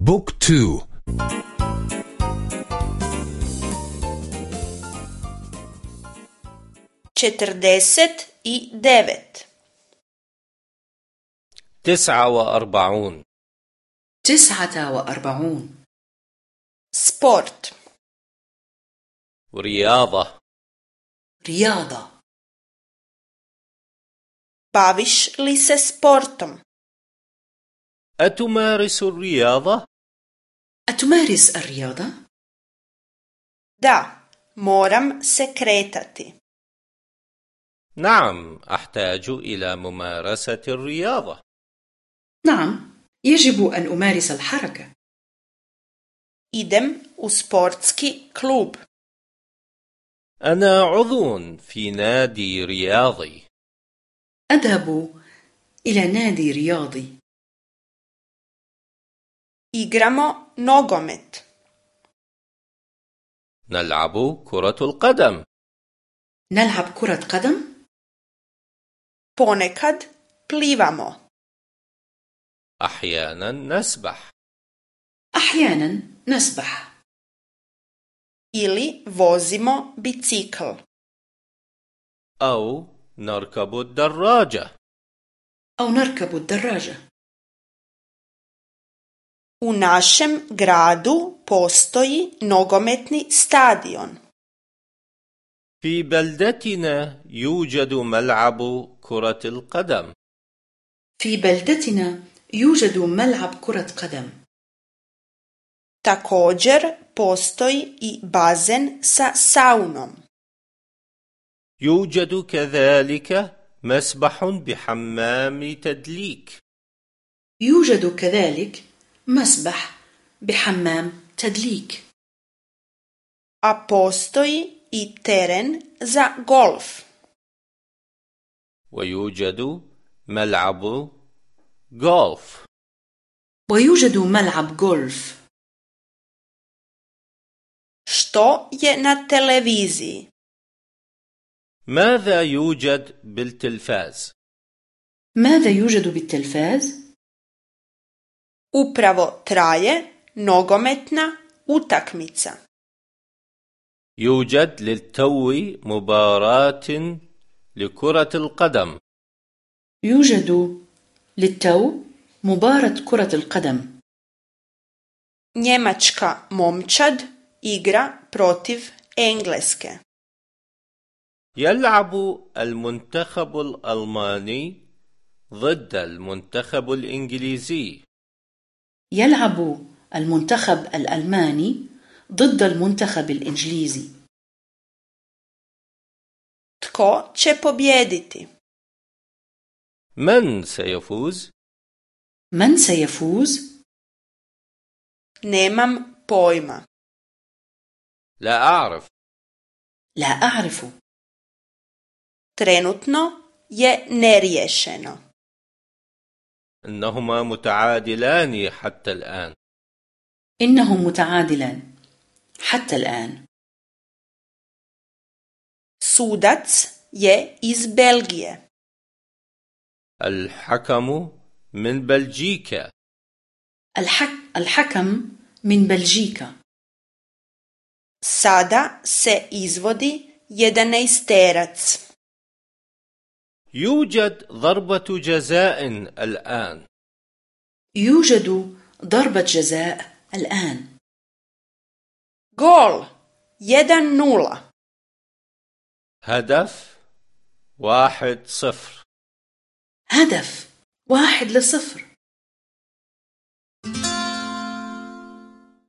بوك تو. četrdeset i devet تسعة وأربعون. تسعة وأربعون. sport رياضة. رياضة. baviš li se sportom أتمارس الرياضة؟ أتمارس الرياضة؟ moram se kretati نعم أحتاج إلى ممارسة الرياضة. نعم يجب أن أمارس الحركة. Idem u sportski klub. أنا عضو في نادي رياضي. أذهب إلى نادي رياضي. Igramo nogomet. نلعب كرة القدم نلعب كرة قدم ponekad plivamo. أحيانا نسبح أحيانا نسبح ili vozimo bicikl. أو نركب الدراجة أو نركب الدراجة u našem gradu postoji nogometni stadion. في بلدتنا يوجد ملعب كرة القدم في بلدتنا يوجد ملعب كرة قدم također postoji i bazen sa saunom. يوجد كذلك مسبح بحمام تدليك يوجد كذلك مسبح بحمام تدليك. A postoji i teren za golf. ويوجد ملعب غولف. ويوجد ملعب غولف. Što je na televiziji? ماذا يوجد بالتلفاز؟ ماذا يوجد بالتلفاز؟ Upravo traje nogometna utakmica. يوجد للتو مباراة لكرة القدم. يوجد للتو مباراة كرة القدم. Njemačka momčad igra protiv engleske. يلعب المنتخب الألماني ضد المنتخب الإنجليزي. يلعب المنتخب الألماني ضد المنتخب الإنجليزي. Tko će pobijediti? من سيفوز؟ من سيفوز؟ nemam pojma. لا أعرف. لا أعرف. Trenutno je neriješeno. إنهما متعادلان حتى الآن. إنهم متعادلان حتى الآن. Sudac je iz Belgije. الحكم من بلجيكا. الحك... الحكم من بلجيكا. Sada se izvodi jedanaesterac. يوجد ضربة جزاء الآن. يوجد ضربة جزاء الآن. gol 1-0 هدف واحد صفر. هدف واحد لصفر.